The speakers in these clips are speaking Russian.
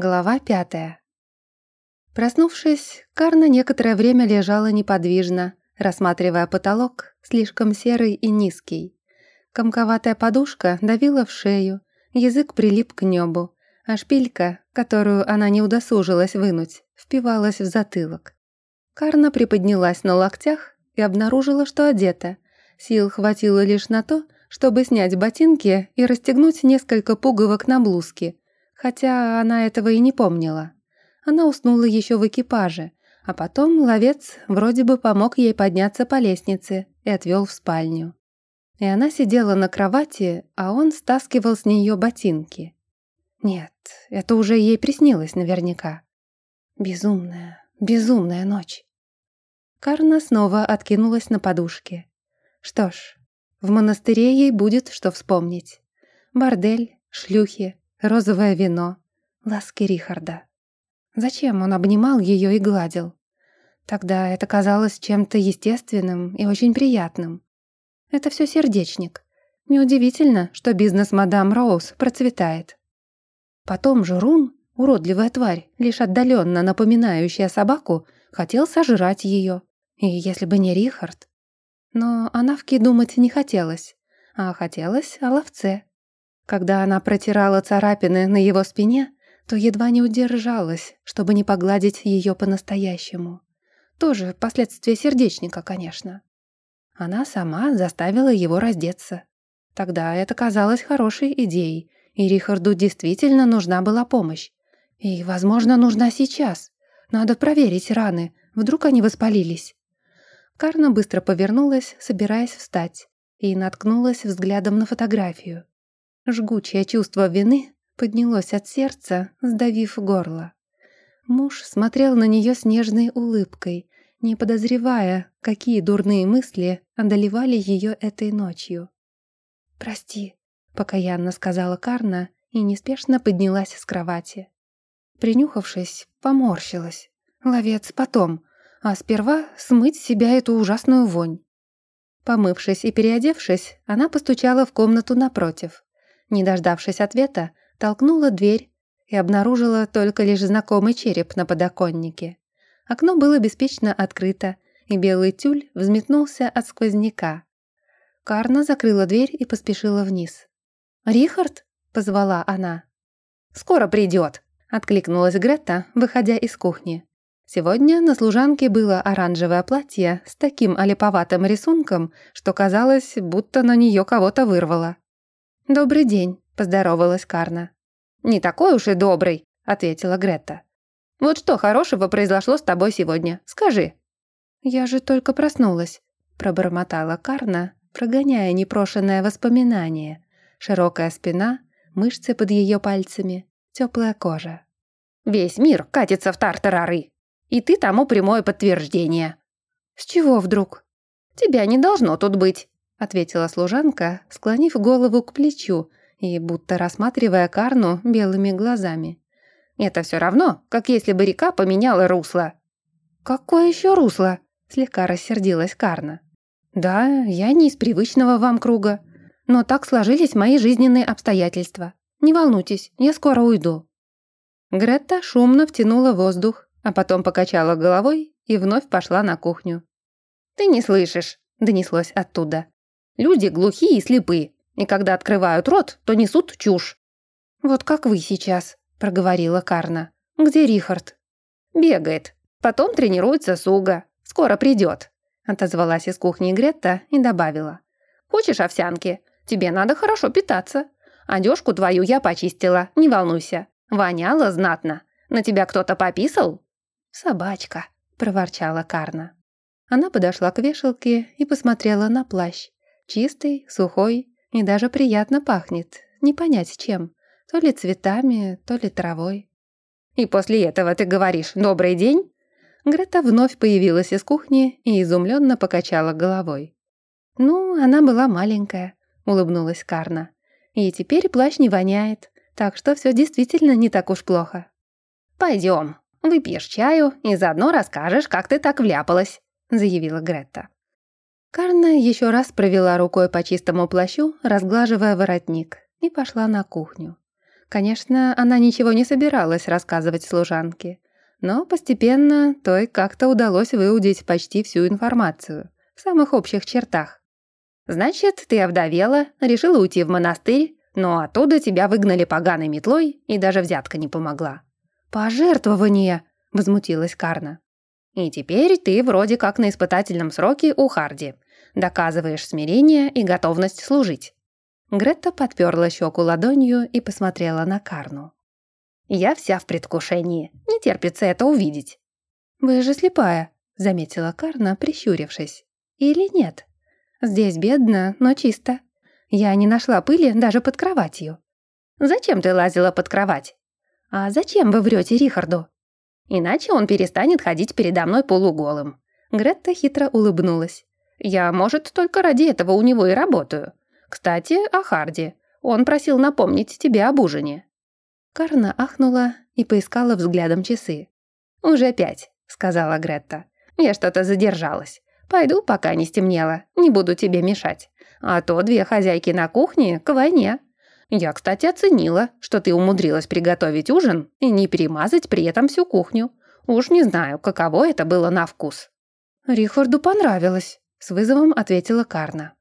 Глава пятая. Проснувшись, Карна некоторое время лежала неподвижно, рассматривая потолок, слишком серый и низкий. Комковатая подушка давила в шею, язык прилип к небу, а шпилька, которую она не удосужилась вынуть, впивалась в затылок. Карна приподнялась на локтях и обнаружила, что одета. Сил хватило лишь на то, чтобы снять ботинки и расстегнуть несколько пуговок на блузке, хотя она этого и не помнила. Она уснула еще в экипаже, а потом ловец вроде бы помог ей подняться по лестнице и отвел в спальню. И она сидела на кровати, а он стаскивал с нее ботинки. Нет, это уже ей приснилось наверняка. Безумная, безумная ночь. Карна снова откинулась на подушке. Что ж, в монастыре ей будет что вспомнить. Бордель, шлюхи, розовое вино, ласки Рихарда. Зачем он обнимал ее и гладил? Тогда это казалось чем-то естественным и очень приятным. Это все сердечник. Неудивительно, что бизнес мадам Роуз процветает. Потом же Рун, уродливая тварь, лишь отдаленно напоминающая собаку, хотел сожрать ее. И если бы не Рихард. Но о Навке думать не хотелось, а хотелось о ловце. Когда она протирала царапины на его спине, то едва не удержалась, чтобы не погладить ее по-настоящему. Тоже последствия сердечника, конечно. Она сама заставила его раздеться. Тогда это казалось хорошей идеей, и Рихарду действительно нужна была помощь. И, возможно, нужна сейчас. Надо проверить раны, вдруг они воспалились. Карна быстро повернулась, собираясь встать, и наткнулась взглядом на фотографию. Жгучее чувство вины поднялось от сердца, сдавив горло. Муж смотрел на нее с нежной улыбкой, не подозревая, какие дурные мысли одолевали ее этой ночью. «Прости», — покаянно сказала Карна и неспешно поднялась с кровати. Принюхавшись, поморщилась. Ловец потом, а сперва смыть с себя эту ужасную вонь. Помывшись и переодевшись, она постучала в комнату напротив. Не дождавшись ответа, толкнула дверь и обнаружила только лишь знакомый череп на подоконнике. Окно было беспечно открыто, и белый тюль взметнулся от сквозняка. Карна закрыла дверь и поспешила вниз. «Рихард?» — позвала она. «Скоро придет», — откликнулась Грета, выходя из кухни. Сегодня на служанке было оранжевое платье с таким олиповатым рисунком, что казалось, будто на нее кого-то вырвало. «Добрый день», — поздоровалась Карна. «Не такой уж и добрый», — ответила Грета. «Вот что хорошего произошло с тобой сегодня? Скажи». «Я же только проснулась», — пробормотала Карна, прогоняя непрошенное воспоминание. Широкая спина, мышцы под ее пальцами, теплая кожа. «Весь мир катится в тартарары, и ты тому прямое подтверждение». «С чего вдруг?» «Тебя не должно тут быть», — ответила служанка, склонив голову к плечу и будто рассматривая Карну белыми глазами. «Это все равно, как если бы река поменяла русло». «Какое еще русло?» — слегка рассердилась Карна. «Да, я не из привычного вам круга, но так сложились мои жизненные обстоятельства. Не волнуйтесь, я скоро уйду». Гретта шумно втянула воздух, а потом покачала головой и вновь пошла на кухню. «Ты не слышишь», — донеслось оттуда. Люди глухие и слепы, и когда открывают рот, то несут чушь». «Вот как вы сейчас», — проговорила Карна. «Где Рихард?» «Бегает. Потом тренируется Суга. Скоро придет», — отозвалась из кухни Гретта и добавила. «Хочешь овсянки? Тебе надо хорошо питаться. Одежку твою я почистила, не волнуйся. Воняло знатно. На тебя кто-то пописал?» «Собачка», — проворчала Карна. Она подошла к вешалке и посмотрела на плащ. Чистый, сухой и даже приятно пахнет. Не понять чем. То ли цветами, то ли травой. «И после этого ты говоришь «добрый день»?» Грета вновь появилась из кухни и изумленно покачала головой. «Ну, она была маленькая», — улыбнулась Карна. «И теперь плащ не воняет, так что все действительно не так уж плохо». «Пойдем, выпьешь чаю и заодно расскажешь, как ты так вляпалась», — заявила Гретта. Карна еще раз провела рукой по чистому плащу, разглаживая воротник, и пошла на кухню. Конечно, она ничего не собиралась рассказывать служанке, но постепенно той как-то удалось выудить почти всю информацию в самых общих чертах. «Значит, ты овдовела, решила уйти в монастырь, но оттуда тебя выгнали поганой метлой, и даже взятка не помогла». «Пожертвование!» — возмутилась Карна. «И теперь ты вроде как на испытательном сроке у Харди. Доказываешь смирение и готовность служить. Гретта подперла щеку ладонью и посмотрела на Карну. «Я вся в предвкушении. Не терпится это увидеть». «Вы же слепая», — заметила Карна, прищурившись. «Или нет? Здесь бедно, но чисто. Я не нашла пыли даже под кроватью». «Зачем ты лазила под кровать?» «А зачем вы врете Рихарду?» «Иначе он перестанет ходить передо мной полуголым». Гретта хитро улыбнулась. «Я, может, только ради этого у него и работаю. Кстати, о Харди. Он просил напомнить тебе об ужине». Карна ахнула и поискала взглядом часы. «Уже пять», — сказала Гретта. «Я что-то задержалась. Пойду, пока не стемнело. Не буду тебе мешать. А то две хозяйки на кухне к войне. Я, кстати, оценила, что ты умудрилась приготовить ужин и не перемазать при этом всю кухню. Уж не знаю, каково это было на вкус». «Рихарду понравилось», — с вызовом ответила Карна.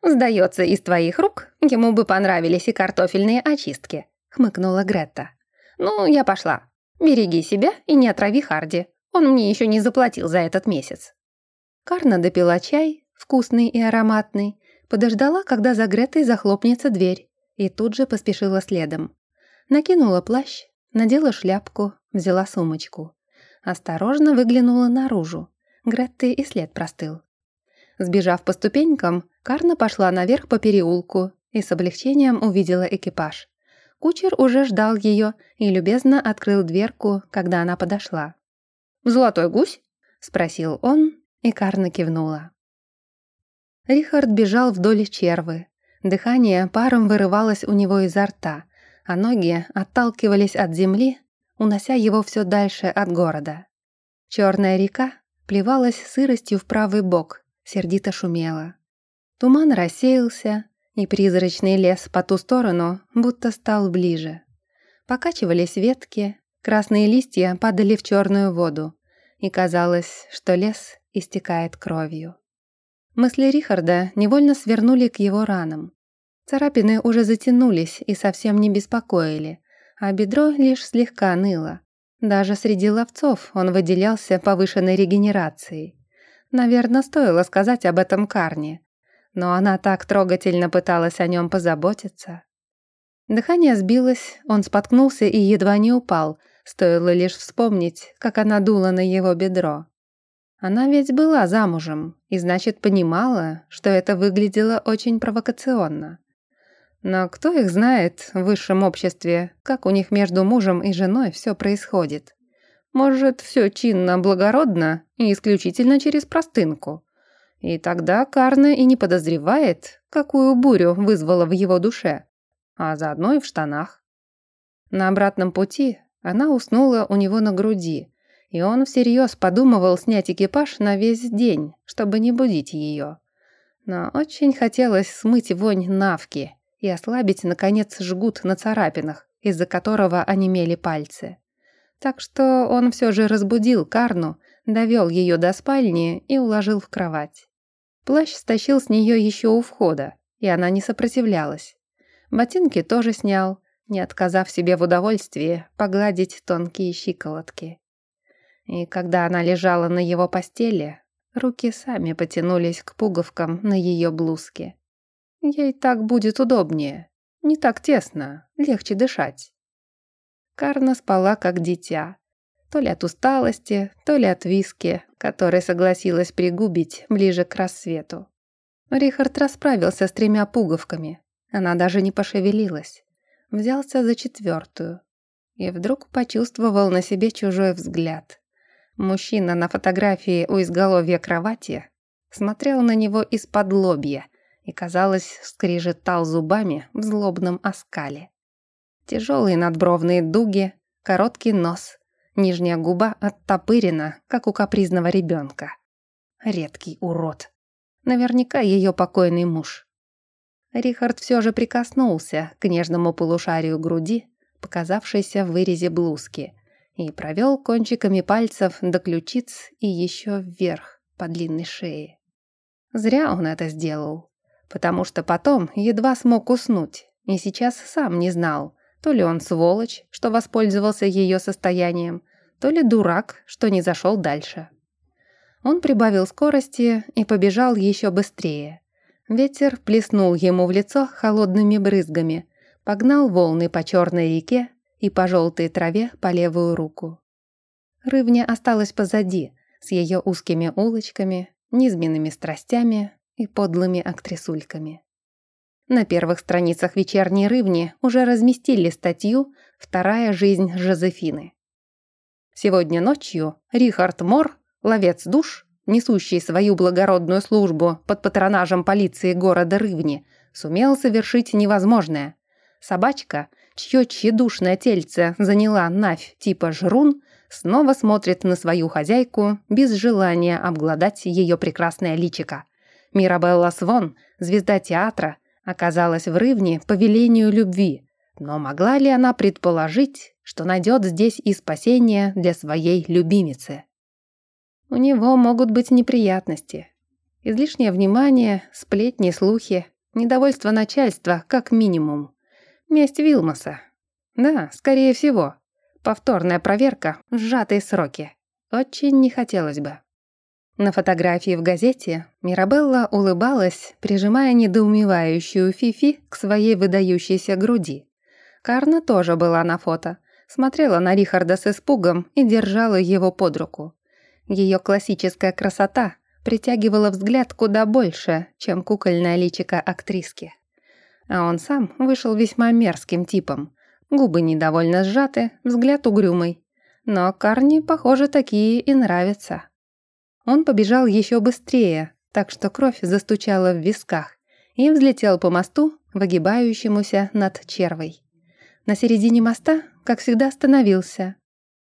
«Сдается, из твоих рук ему бы понравились и картофельные очистки», — хмыкнула Гретта. «Ну, я пошла. Береги себя и не отрави Харди. Он мне еще не заплатил за этот месяц». Карна допила чай, вкусный и ароматный, подождала, когда за Гретой захлопнется дверь, и тут же поспешила следом. Накинула плащ, надела шляпку, взяла сумочку. Осторожно выглянула наружу. Гретты и след простыл. Сбежав по ступенькам, Карна пошла наверх по переулку и с облегчением увидела экипаж. Кучер уже ждал ее и любезно открыл дверку, когда она подошла. «Золотой гусь?» — спросил он, и Карна кивнула. Рихард бежал вдоль червы. Дыхание паром вырывалось у него изо рта, а ноги отталкивались от земли, унося его все дальше от города. Черная река плевалась сыростью в правый бок, сердито шумела. Туман рассеялся, и призрачный лес по ту сторону будто стал ближе. Покачивались ветки, красные листья падали в черную воду, и казалось, что лес истекает кровью. Мысли Рихарда невольно свернули к его ранам. Царапины уже затянулись и совсем не беспокоили, а бедро лишь слегка ныло. Даже среди ловцов он выделялся повышенной регенерацией. Наверное, стоило сказать об этом Карне, но она так трогательно пыталась о нем позаботиться. Дыхание сбилось, он споткнулся и едва не упал, стоило лишь вспомнить, как она дула на его бедро. Она ведь была замужем, и значит понимала, что это выглядело очень провокационно. Но кто их знает в высшем обществе, как у них между мужем и женой все происходит? Может, все чинно, благородно и исключительно через простынку. И тогда Карна и не подозревает, какую бурю вызвала в его душе, а заодно и в штанах. На обратном пути она уснула у него на груди, и он всерьез подумывал снять экипаж на весь день, чтобы не будить ее. Но очень хотелось смыть вонь навки и ослабить, наконец, жгут на царапинах, из-за которого онемели пальцы. Так что он все же разбудил Карну, довел ее до спальни и уложил в кровать. Плащ стащил с нее еще у входа, и она не сопротивлялась. Ботинки тоже снял, не отказав себе в удовольствии погладить тонкие щиколотки. И когда она лежала на его постели, руки сами потянулись к пуговкам на ее блузке. Ей так будет удобнее, не так тесно, легче дышать. Карна спала как дитя, то ли от усталости, то ли от виски, который согласилась пригубить ближе к рассвету. Рихард расправился с тремя пуговками. Она даже не пошевелилась. Взялся за четвертую. И вдруг почувствовал на себе чужой взгляд. Мужчина на фотографии у изголовья кровати смотрел на него из-под лобья и, казалось, скрежетал зубами в злобном оскале. Тяжелые надбровные дуги, короткий нос, Нижняя губа оттопырена, как у капризного ребенка. Редкий урод. Наверняка ее покойный муж. Рихард все же прикоснулся к нежному полушарию груди, показавшейся в вырезе блузки, и провел кончиками пальцев до ключиц и еще вверх по длинной шее. Зря он это сделал, потому что потом едва смог уснуть, и сейчас сам не знал, то ли он сволочь, что воспользовался ее состоянием, то ли дурак, что не зашел дальше. Он прибавил скорости и побежал еще быстрее. Ветер плеснул ему в лицо холодными брызгами, погнал волны по черной реке и по желтой траве по левую руку. Рывня осталась позади, с ее узкими улочками, низменными страстями и подлыми актрисульками. На первых страницах вечерней рывни уже разместили статью «Вторая жизнь Жозефины». Сегодня ночью Рихард Мор, ловец душ, несущий свою благородную службу под патронажем полиции города Рывни, сумел совершить невозможное. Собачка, чье тщедушное тельце заняла навь типа жрун, снова смотрит на свою хозяйку без желания обглодать ее прекрасное личико. Мирабелла Свон, звезда театра, оказалась в Рывне по велению любви, но могла ли она предположить, что найдет здесь и спасение для своей любимицы? У него могут быть неприятности. Излишнее внимание, сплетни, слухи, недовольство начальства как минимум. Месть Вилмоса. Да, скорее всего. Повторная проверка сжатые сроки. Очень не хотелось бы. На фотографии в газете Мирабелла улыбалась, прижимая недоумевающую Фифи к своей выдающейся груди. Карна тоже была на фото, смотрела на Рихарда с испугом и держала его под руку. Ее классическая красота притягивала взгляд куда больше, чем кукольное личико актриски. А он сам вышел весьма мерзким типом. Губы недовольно сжаты, взгляд угрюмый. Но Карни, похоже, такие и нравятся. Он побежал еще быстрее, так что кровь застучала в висках, и взлетел по мосту, выгибающемуся над червой. На середине моста, как всегда, остановился.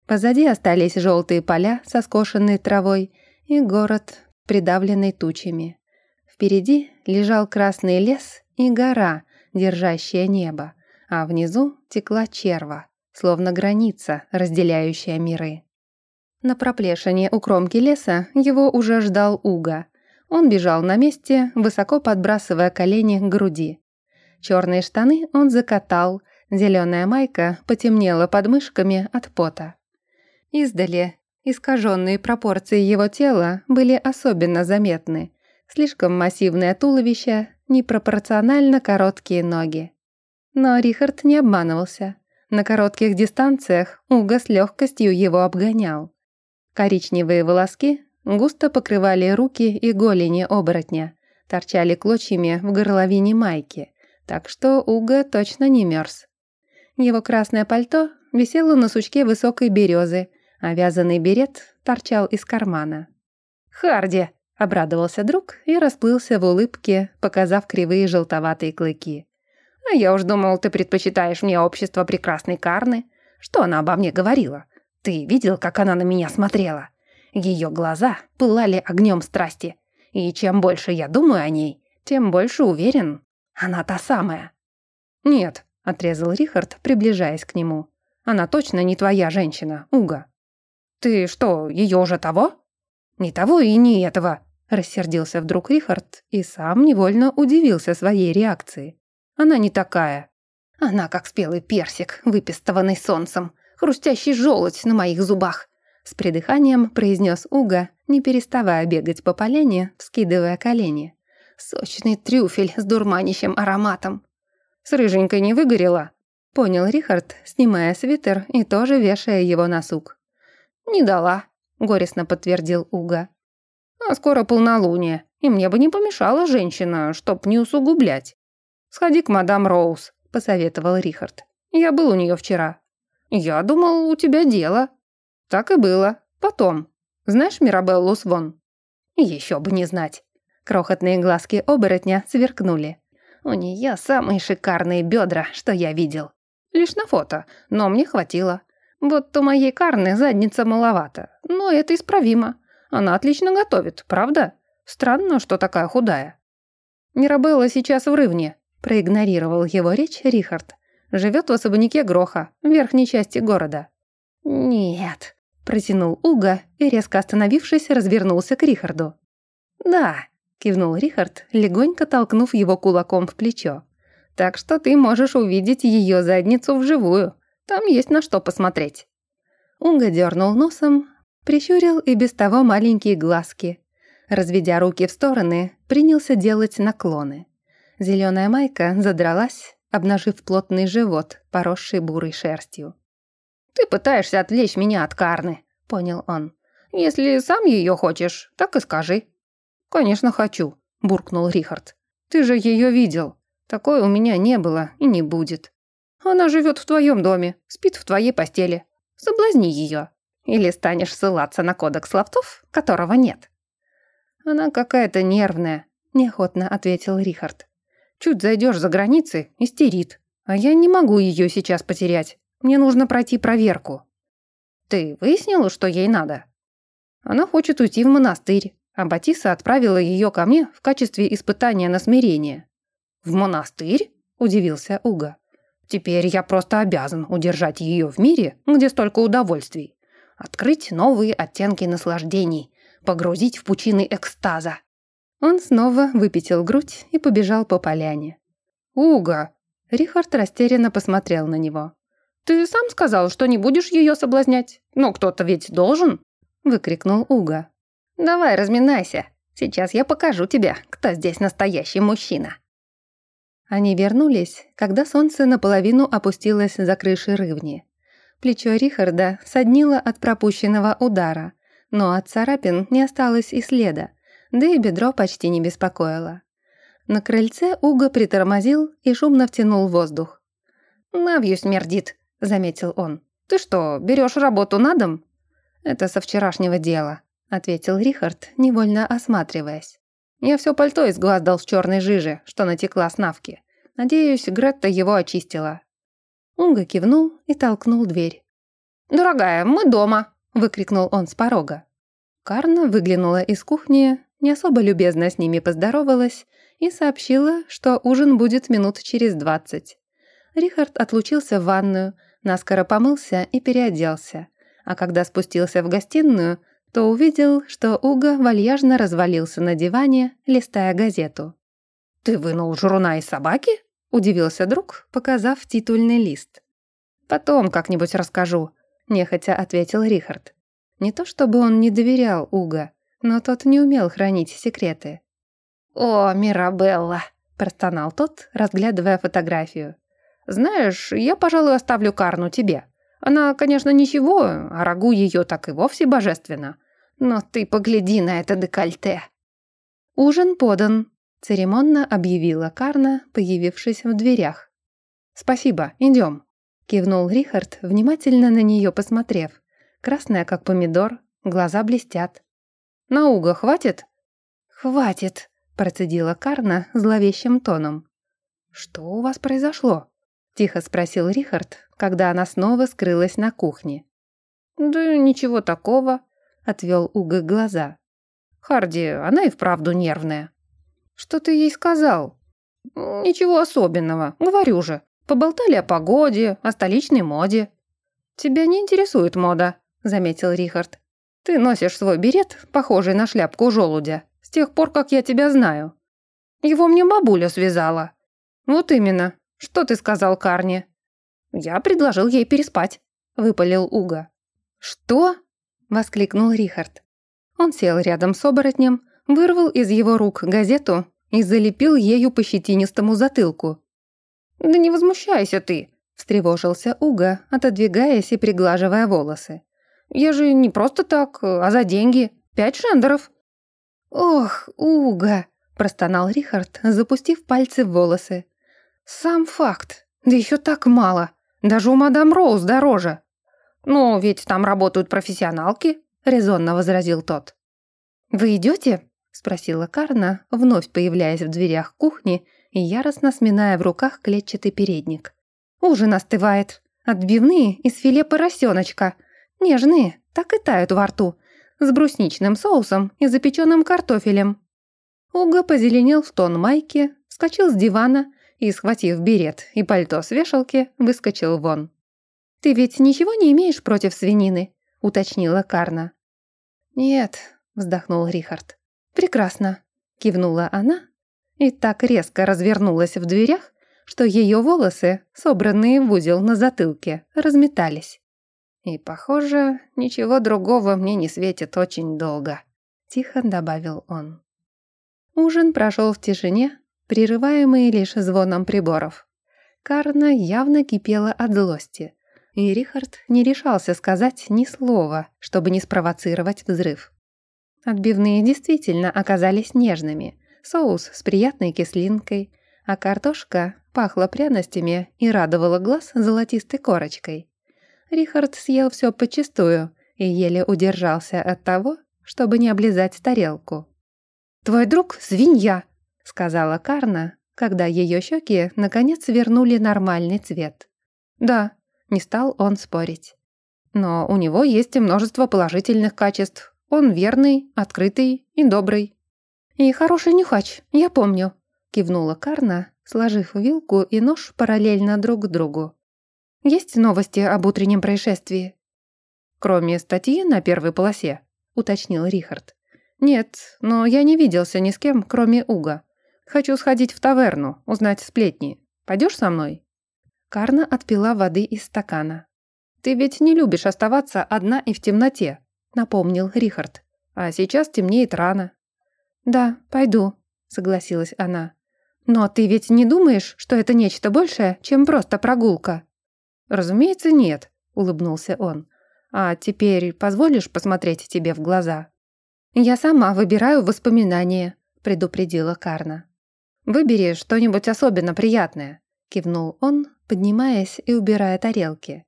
Позади остались желтые поля со скошенной травой и город, придавленный тучами. Впереди лежал красный лес и гора, держащая небо, а внизу текла черва, словно граница, разделяющая миры. На проплешине у кромки леса его уже ждал Уга. Он бежал на месте, высоко подбрасывая колени к груди. Черные штаны он закатал, зеленая майка потемнела под мышками от пота. Издали искаженные пропорции его тела были особенно заметны. Слишком массивное туловище, непропорционально короткие ноги. Но Рихард не обманывался. На коротких дистанциях Уга с легкостью его обгонял. Коричневые волоски густо покрывали руки и голени оборотня, торчали клочьями в горловине майки, так что Уга точно не мерз. Его красное пальто висело на сучке высокой березы, а вязаный берет торчал из кармана. «Харди!» — обрадовался друг и расплылся в улыбке, показав кривые желтоватые клыки. «А я уж думал, ты предпочитаешь мне общество прекрасной Карны. Что она обо мне говорила? Ты видел, как она на меня смотрела? Ее глаза пылали огнем страсти. И чем больше я думаю о ней, тем больше уверен, она та самая. «Нет», — отрезал Рихард, приближаясь к нему. «Она точно не твоя женщина, Уга». «Ты что, ее уже того?» «Не того и не этого», — рассердился вдруг Рихард и сам невольно удивился своей реакции. «Она не такая. Она как спелый персик, выпестованный солнцем хрустящий желудь на моих зубах!» С придыханием произнес Уга, не переставая бегать по поляне, вскидывая колени. «Сочный трюфель с дурманящим ароматом!» «С рыженькой не выгорела?» Понял Рихард, снимая свитер и тоже вешая его на сук. «Не дала», — горестно подтвердил Уга. «А скоро полнолуние, и мне бы не помешала женщина, чтоб не усугублять». «Сходи к мадам Роуз», — посоветовал Рихард. «Я был у нее вчера, «Я думал, у тебя дело». «Так и было. Потом. Знаешь Мирабеллу Свон?» «Еще бы не знать». Крохотные глазки оборотня сверкнули. «У нее самые шикарные бедра, что я видел. Лишь на фото, но мне хватило. Вот у моей Карны задница маловато, но это исправимо. Она отлично готовит, правда? Странно, что такая худая». «Мирабелла сейчас в рывне», — проигнорировал его речь Рихард. Живет в особняке Гроха, в верхней части города». «Нет», — протянул Уга и, резко остановившись, развернулся к Рихарду. «Да», — кивнул Рихард, легонько толкнув его кулаком в плечо. «Так что ты можешь увидеть ее задницу вживую. Там есть на что посмотреть». Уга дернул носом, прищурил и без того маленькие глазки. Разведя руки в стороны, принялся делать наклоны. Зеленая майка задралась, обнажив плотный живот, поросший бурой шерстью. «Ты пытаешься отвлечь меня от Карны», — понял он. «Если сам ее хочешь, так и скажи». «Конечно хочу», — буркнул Рихард. «Ты же ее видел. Такое у меня не было и не будет. Она живет в твоем доме, спит в твоей постели. Соблазни ее. Или станешь ссылаться на кодекс лаптов, которого нет». «Она какая-то нервная», — неохотно ответил Рихард. «Чуть зайдешь за границы, истерит. А я не могу ее сейчас потерять. Мне нужно пройти проверку». «Ты выяснила, что ей надо?» «Она хочет уйти в монастырь, а Батиса отправила ее ко мне в качестве испытания на смирение». «В монастырь?» – удивился Уга. «Теперь я просто обязан удержать ее в мире, где столько удовольствий. Открыть новые оттенки наслаждений, погрузить в пучины экстаза». Он снова выпятил грудь и побежал по поляне. «Уга!» Рихард растерянно посмотрел на него. «Ты сам сказал, что не будешь ее соблазнять. Но кто-то ведь должен!» Выкрикнул Уга. «Давай, разминайся. Сейчас я покажу тебе, кто здесь настоящий мужчина». Они вернулись, когда солнце наполовину опустилось за крыши рывни. Плечо Рихарда соднило от пропущенного удара, но от царапин не осталось и следа, да и бедро почти не беспокоило. На крыльце Уга притормозил и шумно втянул воздух. «Навью смердит», — заметил он. «Ты что, берешь работу на дом?» «Это со вчерашнего дела», — ответил Рихард, невольно осматриваясь. «Я все пальто из глаз дал в черной жиже, что натекла с навки. Надеюсь, Гретта его очистила». Унга кивнул и толкнул дверь. «Дорогая, мы дома!» — выкрикнул он с порога. Карна выглянула из кухни, не особо любезно с ними поздоровалась и сообщила, что ужин будет минут через двадцать. Рихард отлучился в ванную, наскоро помылся и переоделся, а когда спустился в гостиную, то увидел, что Уга вальяжно развалился на диване, листая газету. «Ты вынул журуна из собаки?» – удивился друг, показав титульный лист. «Потом как-нибудь расскажу», – нехотя ответил Рихард. Не то чтобы он не доверял Уга, но тот не умел хранить секреты. «О, Мирабелла!» – простонал тот, разглядывая фотографию. Знаешь, я, пожалуй, оставлю Карну тебе. Она, конечно, ничего, а рагу ее так и вовсе божественно. Но ты погляди на это декольте». «Ужин подан», — церемонно объявила Карна, появившись в дверях. «Спасибо, идем», — кивнул Рихард, внимательно на нее посмотрев. Красная, как помидор, глаза блестят. «Науга хватит?» «Хватит», — процедила Карна зловещим тоном. «Что у вас произошло?» — тихо спросил Рихард, когда она снова скрылась на кухне. «Да ничего такого», — отвел Уга глаза. «Харди, она и вправду нервная». «Что ты ей сказал?» «Ничего особенного, говорю же. Поболтали о погоде, о столичной моде». «Тебя не интересует мода», — заметил Рихард. «Ты носишь свой берет, похожий на шляпку желудя, с тех пор, как я тебя знаю. Его мне бабуля связала». «Вот именно. «Что ты сказал Карне?» «Я предложил ей переспать», — выпалил Уга. «Что?» — воскликнул Рихард. Он сел рядом с оборотнем, вырвал из его рук газету и залепил ею по щетинистому затылку. «Да не возмущайся ты», — встревожился Уга, отодвигаясь и приглаживая волосы. «Я же не просто так, а за деньги. Пять шендеров». «Ох, Уга», — простонал Рихард, запустив пальцы в волосы. Сам факт. Да еще так мало. Даже у мадам Роуз дороже. Ну, ведь там работают профессионалки, резонно возразил тот. Вы идете? Спросила Карна, вновь появляясь в дверях кухни и яростно сминая в руках клетчатый передник. Ужин остывает. Отбивные из филе поросеночка. Нежные, так и тают во рту. С брусничным соусом и запеченным картофелем. Уга позеленел в тон майки, вскочил с дивана и, схватив берет и пальто с вешалки, выскочил вон. «Ты ведь ничего не имеешь против свинины?» — уточнила Карна. «Нет», — вздохнул Рихард. «Прекрасно», — кивнула она и так резко развернулась в дверях, что ее волосы, собранные в узел на затылке, разметались. «И, похоже, ничего другого мне не светит очень долго», — тихо добавил он. Ужин прошел в тишине, прерываемый лишь звоном приборов. Карна явно кипела от злости, и Рихард не решался сказать ни слова, чтобы не спровоцировать взрыв. Отбивные действительно оказались нежными, соус с приятной кислинкой, а картошка пахла пряностями и радовала глаз золотистой корочкой. Рихард съел все почистую и еле удержался от того, чтобы не облизать тарелку. «Твой друг — свинья!» — сказала Карна, когда ее щеки наконец вернули нормальный цвет. «Да», — не стал он спорить. «Но у него есть множество положительных качеств. Он верный, открытый и добрый». «И хороший нюхач, я помню», — кивнула Карна, сложив вилку и нож параллельно друг к другу. Есть новости об утреннем происшествии?» «Кроме статьи на первой полосе», — уточнил Рихард. «Нет, но я не виделся ни с кем, кроме Уга. Хочу сходить в таверну, узнать сплетни. Пойдешь со мной?» Карна отпила воды из стакана. «Ты ведь не любишь оставаться одна и в темноте», — напомнил Рихард. «А сейчас темнеет рано». «Да, пойду», — согласилась она. «Но ты ведь не думаешь, что это нечто большее, чем просто прогулка?» «Разумеется, нет», — улыбнулся он. «А теперь позволишь посмотреть тебе в глаза?» «Я сама выбираю воспоминания», — предупредила Карна. «Выбери что-нибудь особенно приятное», — кивнул он, поднимаясь и убирая тарелки.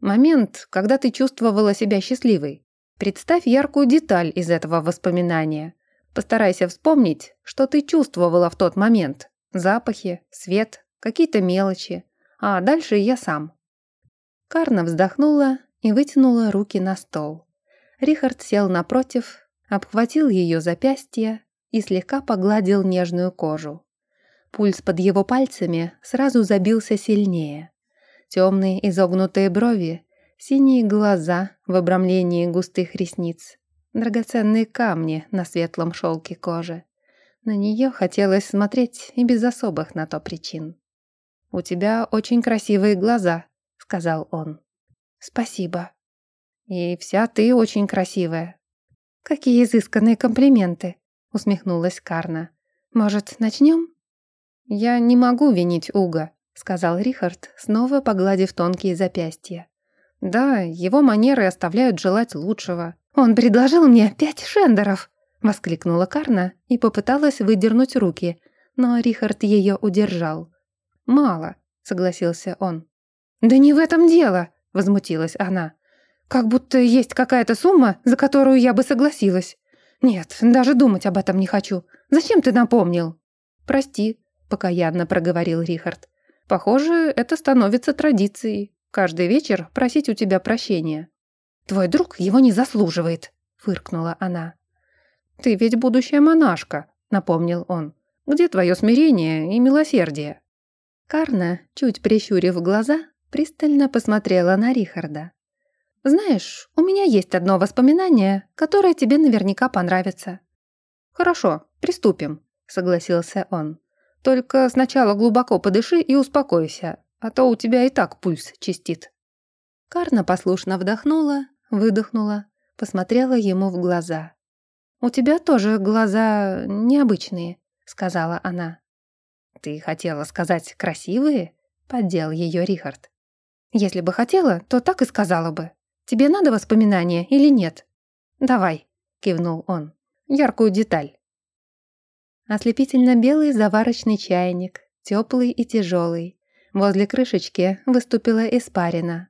«Момент, когда ты чувствовала себя счастливой. Представь яркую деталь из этого воспоминания. Постарайся вспомнить, что ты чувствовала в тот момент. Запахи, свет, какие-то мелочи. А дальше я сам. Карна вздохнула и вытянула руки на стол. Рихард сел напротив, обхватил ее запястье и слегка погладил нежную кожу. Пульс под его пальцами сразу забился сильнее. Темные изогнутые брови, синие глаза в обрамлении густых ресниц, драгоценные камни на светлом шелке кожи. На нее хотелось смотреть и без особых на то причин. «У тебя очень красивые глаза», сказал он. «Спасибо. И вся ты очень красивая». «Какие изысканные комплименты», — усмехнулась Карна. «Может, начнем?» «Я не могу винить Уга», — сказал Рихард, снова погладив тонкие запястья. «Да, его манеры оставляют желать лучшего». «Он предложил мне пять шендеров!» — воскликнула Карна и попыталась выдернуть руки, но Рихард ее удержал. «Мало», — согласился он. «Да не в этом дело», — возмутилась она. «Как будто есть какая-то сумма, за которую я бы согласилась. Нет, даже думать об этом не хочу. Зачем ты напомнил?» «Прости», — покаянно проговорил Рихард. «Похоже, это становится традицией. Каждый вечер просить у тебя прощения». «Твой друг его не заслуживает», — фыркнула она. «Ты ведь будущая монашка», — напомнил он. «Где твое смирение и милосердие?» Карна, чуть прищурив глаза, пристально посмотрела на Рихарда. «Знаешь, у меня есть одно воспоминание, которое тебе наверняка понравится». «Хорошо, приступим», — согласился он. «Только сначала глубоко подыши и успокойся, а то у тебя и так пульс чистит». Карна послушно вдохнула, выдохнула, посмотрела ему в глаза. «У тебя тоже глаза необычные», — сказала она. «Ты хотела сказать красивые?» — поддел ее Рихард. Если бы хотела, то так и сказала бы. Тебе надо воспоминания или нет? Давай, кивнул он. Яркую деталь. Ослепительно белый заварочный чайник, теплый и тяжелый. Возле крышечки выступила испарина.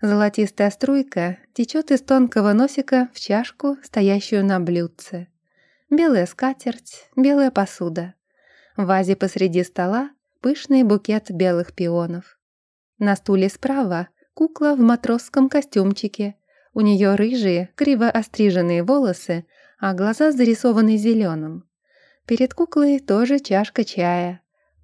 Золотистая струйка течет из тонкого носика в чашку, стоящую на блюдце. Белая скатерть, белая посуда. В вазе посреди стола пышный букет белых пионов. На стуле справа кукла в матросском костюмчике. У нее рыжие, криво остриженные волосы, а глаза зарисованы зеленым. Перед куклой тоже чашка чая.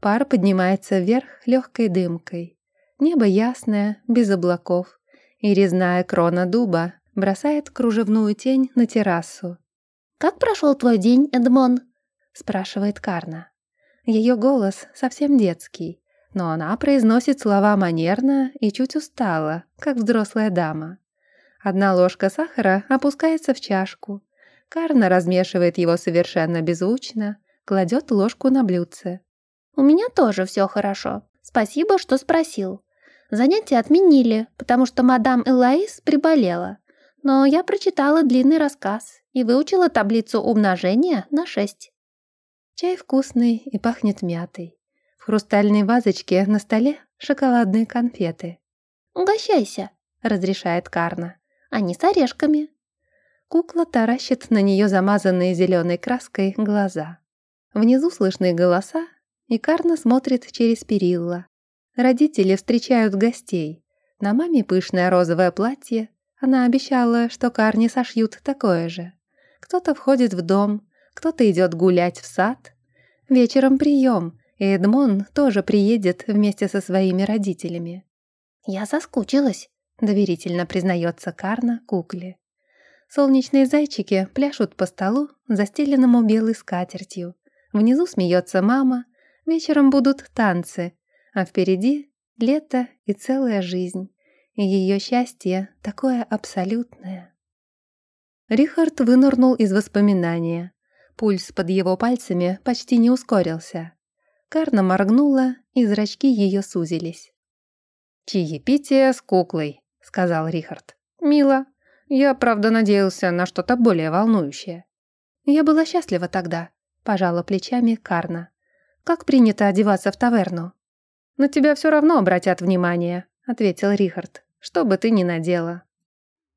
Пар поднимается вверх легкой дымкой. Небо ясное, без облаков, и резная крона дуба бросает кружевную тень на террасу. «Как прошел твой день, Эдмон?» — спрашивает Карна. Ее голос совсем детский, но она произносит слова манерно и чуть устала, как взрослая дама. Одна ложка сахара опускается в чашку. Карна размешивает его совершенно беззвучно, кладет ложку на блюдце. «У меня тоже все хорошо. Спасибо, что спросил. Занятия отменили, потому что мадам Элаис приболела. Но я прочитала длинный рассказ и выучила таблицу умножения на шесть». Чай вкусный и пахнет мятой. В хрустальной вазочке на столе шоколадные конфеты. «Угощайся», — разрешает Карна. «Они с орешками». Кукла таращит на нее замазанные зеленой краской глаза. Внизу слышны голоса, и Карна смотрит через перила. Родители встречают гостей. На маме пышное розовое платье. Она обещала, что Карне сошьют такое же. Кто-то входит в дом, кто-то идет гулять в сад. Вечером прием, и Эдмон тоже приедет вместе со своими родителями. «Я соскучилась», — доверительно признается Карна кукле. Солнечные зайчики пляшут по столу, застеленному белой скатертью. Внизу смеется мама. Вечером будут танцы, а впереди лето и целая жизнь. И ее счастье такое абсолютное. Рихард вынырнул из воспоминания. Пульс под его пальцами почти не ускорился. Карна моргнула, и зрачки ее сузились. «Чаепитие с куклой», — сказал Рихард. «Мило. Я, правда, надеялся на что-то более волнующее». «Я была счастлива тогда», — пожала плечами Карна. «Как принято одеваться в таверну?» «На тебя все равно обратят внимание», — ответил Рихард. «Что бы ты ни надела».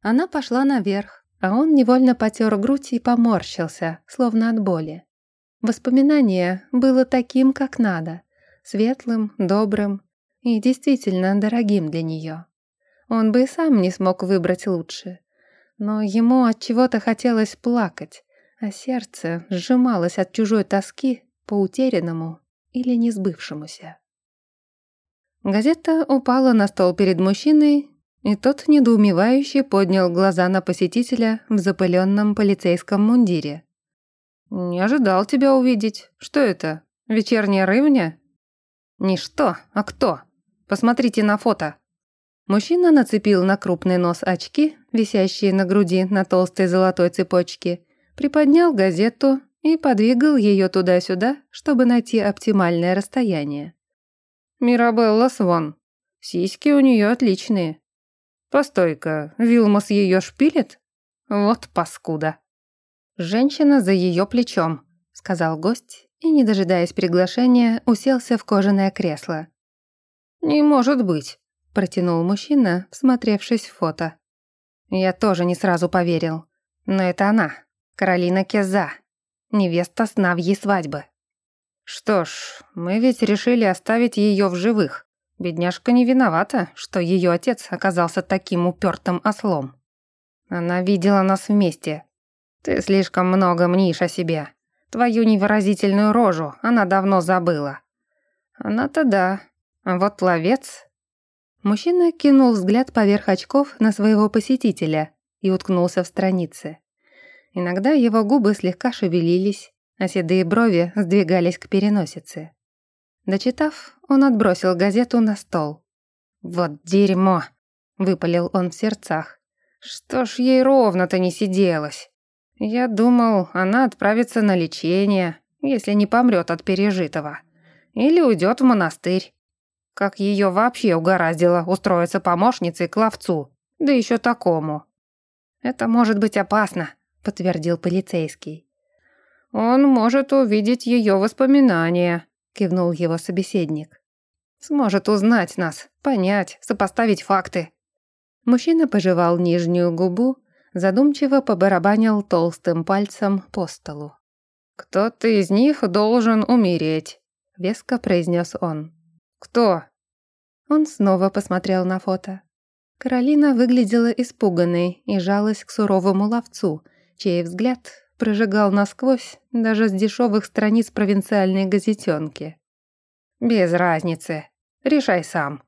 Она пошла наверх, а он невольно потер грудь и поморщился, словно от боли. Воспоминание было таким, как надо, светлым, добрым и действительно дорогим для нее. Он бы и сам не смог выбрать лучше. Но ему от чего-то хотелось плакать, а сердце сжималось от чужой тоски по утерянному или несбывшемуся. Газета упала на стол перед мужчиной, и тот недоумевающе поднял глаза на посетителя в запыленном полицейском мундире. «Не ожидал тебя увидеть. Что это? Вечерняя рывня?» «Не что, а кто? Посмотрите на фото». Мужчина нацепил на крупный нос очки, висящие на груди на толстой золотой цепочке, приподнял газету и подвигал ее туда-сюда, чтобы найти оптимальное расстояние. «Мирабелла Свон. Сиськи у нее отличные. «Постой-ка, Вилмос ее шпилит? Вот паскуда!» «Женщина за ее плечом», — сказал гость и, не дожидаясь приглашения, уселся в кожаное кресло. «Не может быть», — протянул мужчина, всмотревшись в фото. «Я тоже не сразу поверил. Но это она, Каролина Кеза, невеста сновьей свадьбы». «Что ж, мы ведь решили оставить ее в живых. Бедняжка не виновата, что ее отец оказался таким упертым ослом. Она видела нас вместе. Ты слишком много мнишь о себе. Твою невыразительную рожу она давно забыла. Она-то да. А вот ловец... Мужчина кинул взгляд поверх очков на своего посетителя и уткнулся в страницы. Иногда его губы слегка шевелились, а седые брови сдвигались к переносице. Дочитав, он отбросил газету на стол. «Вот дерьмо!» — выпалил он в сердцах. «Что ж ей ровно-то не сиделось? Я думал, она отправится на лечение, если не помрет от пережитого. Или уйдет в монастырь. Как ее вообще угораздило устроиться помощницей к ловцу, да еще такому. Это может быть опасно», — подтвердил полицейский. «Он может увидеть ее воспоминания», — кивнул его собеседник. «Сможет узнать нас, понять, сопоставить факты». Мужчина пожевал нижнюю губу, задумчиво побарабанил толстым пальцем по столу. «Кто-то из них должен умереть», — веско произнес он. «Кто?» Он снова посмотрел на фото. Каролина выглядела испуганной и жалась к суровому ловцу, чей взгляд прожигал насквозь даже с дешевых страниц провинциальной газетенки. Без разницы. Решай сам.